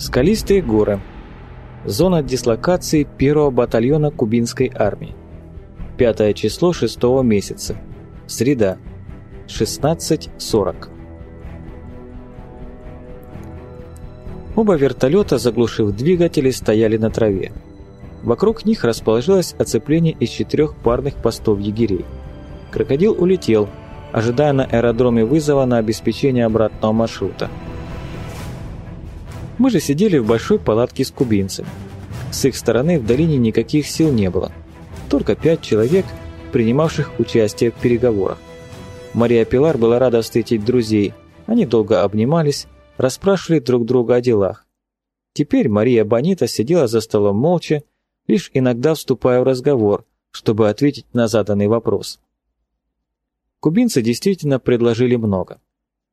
Скалистые горы. Зона дислокации первого батальона кубинской армии. Пятое число шестого месяца. Среда. 16.40. Оба вертолета, заглушив двигатели, стояли на траве. Вокруг них расположилось оцепление из четырех парных постов егерей. Крокодил улетел, ожидая на аэродроме вызова на обеспечение обратного маршрута. Мы же сидели в большой палатке с кубинцами. С их стороны в долине никаких сил не было. Только пять человек, принимавших участие в переговорах. Мария Пилар была рада встретить друзей. Они долго обнимались, расспрашивали друг друга о делах. Теперь Мария Бонита сидела за столом молча, лишь иногда вступая в разговор, чтобы ответить на заданный вопрос. Кубинцы действительно предложили много.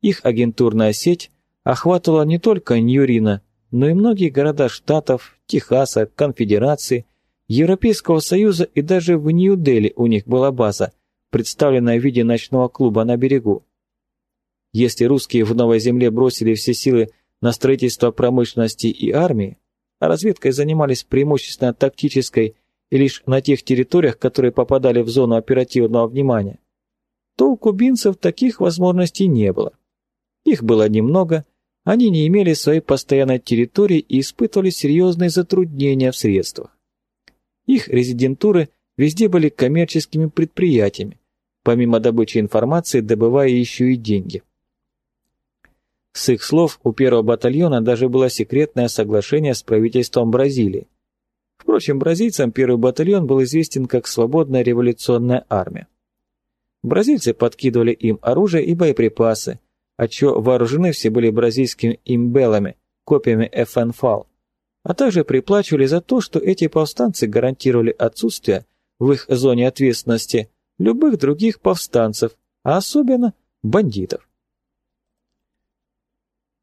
Их агентурная сеть охватывала не только Ньюрина, но и многие города штатов, Техаса, Конфедерации, Европейского Союза и даже в Нью-Дели у них была база, представленная в виде ночного клуба на берегу. Если русские в Новой Земле бросили все силы на строительство промышленности и армии, а разведкой занимались преимущественно тактической и лишь на тех территориях, которые попадали в зону оперативного внимания, то у кубинцев таких возможностей не было. Их было немного, они не имели своей постоянной территории и испытывали серьезные затруднения в средствах. Их резидентуры везде были коммерческими предприятиями, помимо добычи информации, добывая еще и деньги. С их слов, у первого батальона даже было секретное соглашение с правительством Бразилии. Впрочем, бразильцам первый батальон был известен как Свободная революционная армия. Бразильцы подкидывали им оружие и боеприпасы, отчего вооружены все были бразильскими имбелами, копиями ФНФАЛ, а также приплачивали за то, что эти повстанцы гарантировали отсутствие в их зоне ответственности любых других повстанцев, а особенно бандитов.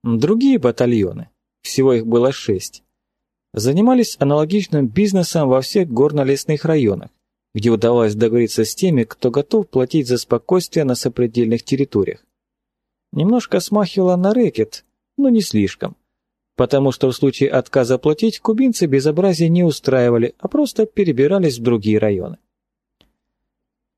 Другие батальоны, всего их было шесть, занимались аналогичным бизнесом во всех горно-лесных районах, где удавалось договориться с теми, кто готов платить за спокойствие на сопредельных территориях. Немножко смахивало на рэкет, но не слишком, потому что в случае отказа платить кубинцы безобразие не устраивали, а просто перебирались в другие районы.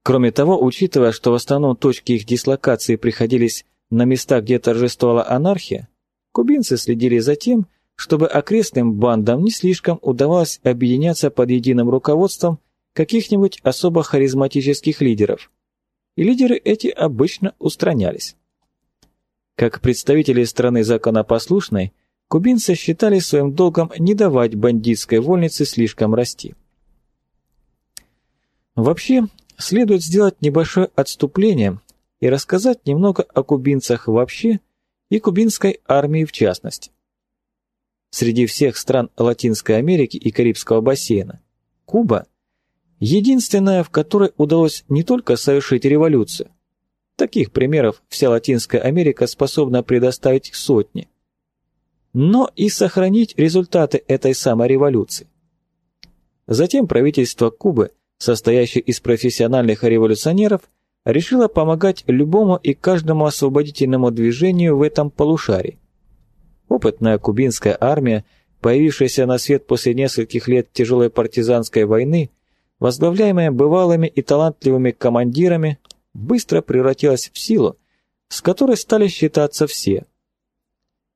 Кроме того, учитывая, что в основном точки их дислокации приходились на места, где торжествовала анархия, Кубинцы следили за тем, чтобы окрестным бандам не слишком удавалось объединяться под единым руководством каких-нибудь особо харизматических лидеров. И лидеры эти обычно устранялись. Как представители страны законопослушной, кубинцы считали своим долгом не давать бандитской вольнице слишком расти. Вообще, следует сделать небольшое отступление и рассказать немного о кубинцах вообще и кубинской армии в частности. Среди всех стран Латинской Америки и Карибского бассейна Куба – единственная, в которой удалось не только совершить революцию, таких примеров вся Латинская Америка способна предоставить сотни, но и сохранить результаты этой самой революции. Затем правительство Кубы, состоящее из профессиональных революционеров, решила помогать любому и каждому освободительному движению в этом полушарии. Опытная кубинская армия, появившаяся на свет после нескольких лет тяжелой партизанской войны, возглавляемая бывалыми и талантливыми командирами, быстро превратилась в силу, с которой стали считаться все.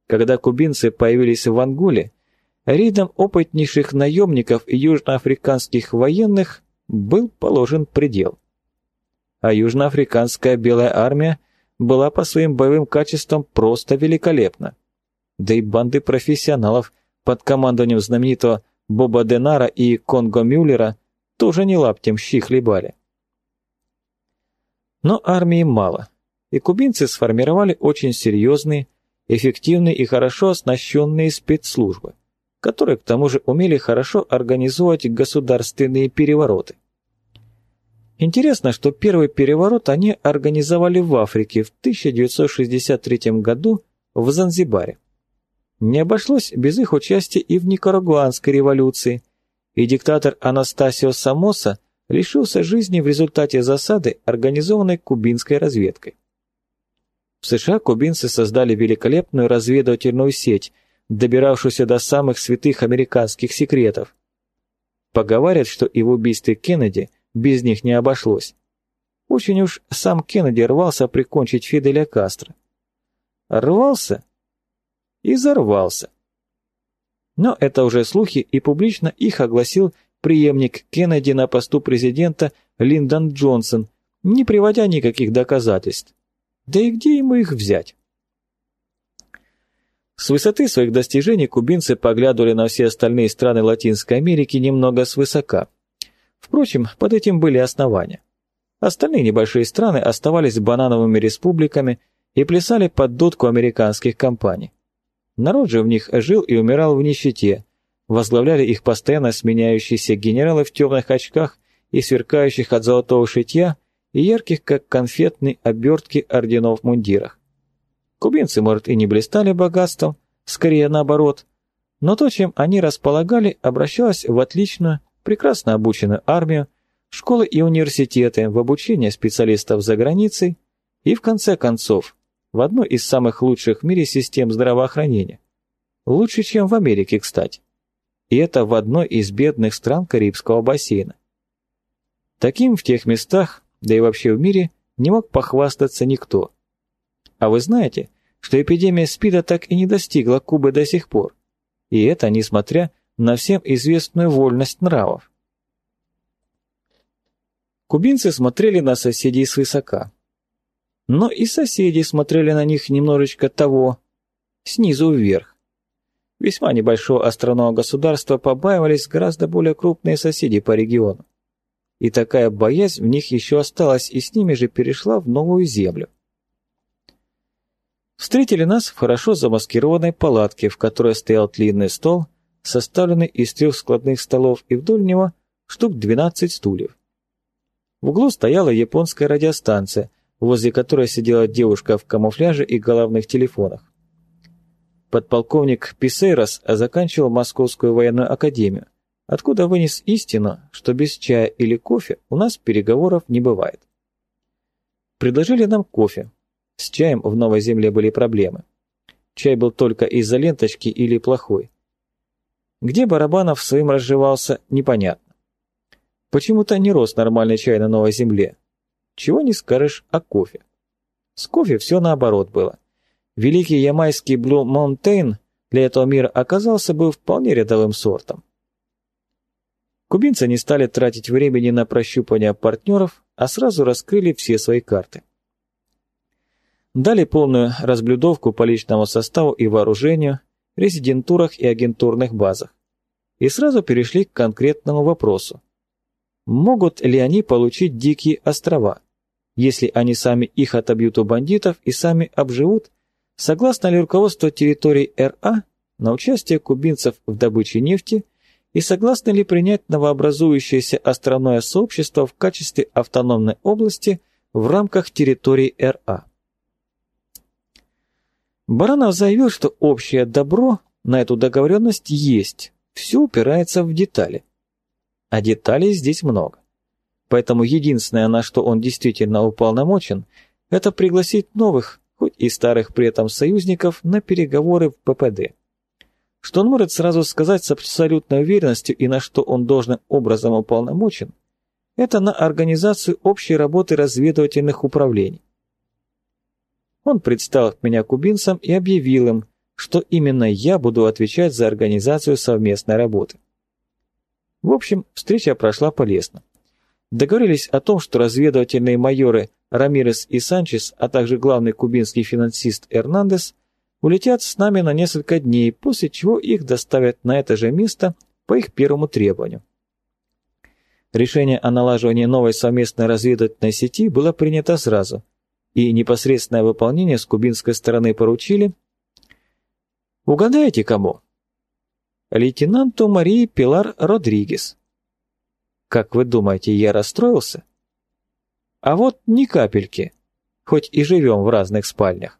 Когда кубинцы появились в Анголе, рядом опытнейших наемников и южноафриканских военных был положен предел а южноафриканская белая армия была по своим боевым качествам просто великолепна. Да и банды профессионалов под командованием знаменитого Боба Денара и Конго Мюллера тоже не лаптем щи хлебали. Но армии мало, и кубинцы сформировали очень серьезные, эффективные и хорошо оснащенные спецслужбы, которые к тому же умели хорошо организовать государственные перевороты. Интересно, что первый переворот они организовали в Африке в 1963 году в Занзибаре. Не обошлось без их участия и в Никарагуанской революции, и диктатор Анастасио Самоса лишился жизни в результате засады, организованной кубинской разведкой. В США кубинцы создали великолепную разведывательную сеть, добиравшуюся до самых святых американских секретов. Поговаривают, что и в убийстве Кеннеди без них не обошлось. Очень уж сам Кеннеди рвался прикончить Фиделя Кастро. Рвался и зарвался. Но это уже слухи, и публично их огласил преемник Кеннеди на посту президента Линдон Джонсон, не приводя никаких доказательств. Да и где ему их взять? С высоты своих достижений кубинцы поглядывали на все остальные страны Латинской Америки немного свысока. Впрочем, под этим были основания. Остальные небольшие страны оставались банановыми республиками и плясали под дудку американских компаний. Народ же в них жил и умирал в нищете. Возглавляли их постоянно сменяющиеся генералы в темных очках и сверкающих от золотого шитья и ярких, как конфетные обертки орденов мундирах. Кубинцы, может, и не блистали богатством, скорее наоборот, но то, чем они располагали, обращалось в отличную, прекрасно обученную армию, школы и университеты в обучение специалистов за границей и, в конце концов, в одну из самых лучших в мире систем здравоохранения. Лучше, чем в Америке, кстати. И это в одной из бедных стран Карибского бассейна. Таким в тех местах, да и вообще в мире, не мог похвастаться никто – а вы знаете, что эпидемия СПИДа так и не достигла Кубы до сих пор? И это несмотря на всем известную вольность нравов. Кубинцы смотрели на соседей свысока. Но и соседи смотрели на них немножечко того, снизу вверх. Весьма небольшого островного государства побаивались гораздо более крупные соседи по региону. И такая боязнь в них еще осталась и с ними же перешла в новую землю. Встретили нас в хорошо замаскированной палатке, в которой стоял длинный стол, составленный из трех складных столов, и вдоль него штук 12 стульев. В углу стояла японская радиостанция, возле которой сидела девушка в камуфляже и головных телефонах. Подполковник Писейрос заканчивал Московскую военную академию, откуда вынес истину, что без чая или кофе у нас переговоров не бывает. Предложили нам кофе, с чаем в Новой Земле были проблемы. Чай был только из-за ленточки или плохой. Где Барабанов своим разживался, непонятно. Почему-то не рос нормальный чай на Новой Земле. Чего не скажешь о кофе. С кофе все наоборот было. Великий ямайский Blue Mountain для этого мира оказался бы вполне рядовым сортом. Кубинцы не стали тратить времени на прощупывание партнеров, а сразу раскрыли все свои карты дали полную разблюдовку по личному составу и вооружению, резидентурах и агентурных базах. И сразу перешли к конкретному вопросу. Могут ли они получить дикие острова, если они сами их отобьют у бандитов и сами обживут, согласно ли руководство территорий РА на участие кубинцев в добыче нефти и согласны ли принять новообразующееся островное сообщество в качестве автономной области в рамках территорий РА. Баранов заявил, что общее добро на эту договоренность есть, все упирается в детали. А деталей здесь много. Поэтому единственное, на что он действительно уполномочен, это пригласить новых, хоть и старых при этом союзников, на переговоры в ППД. Что он может сразу сказать с абсолютной уверенностью и на что он должным образом уполномочен, это на организацию общей работы разведывательных управлений. Он представил меня кубинцам и объявил им, что именно я буду отвечать за организацию совместной работы. В общем, встреча прошла полезно. Договорились о том, что разведывательные майоры Рамирес и Санчес, а также главный кубинский финансист Эрнандес улетят с нами на несколько дней, после чего их доставят на это же место по их первому требованию. Решение о налаживании новой совместной разведывательной сети было принято сразу, и непосредственное выполнение с кубинской стороны поручили. Угадаете, кому? Лейтенанту Марии Пилар Родригес. Как вы думаете, я расстроился? А вот ни капельки, хоть и живем в разных спальнях.